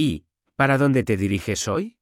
¿Y, para dónde te diriges hoy?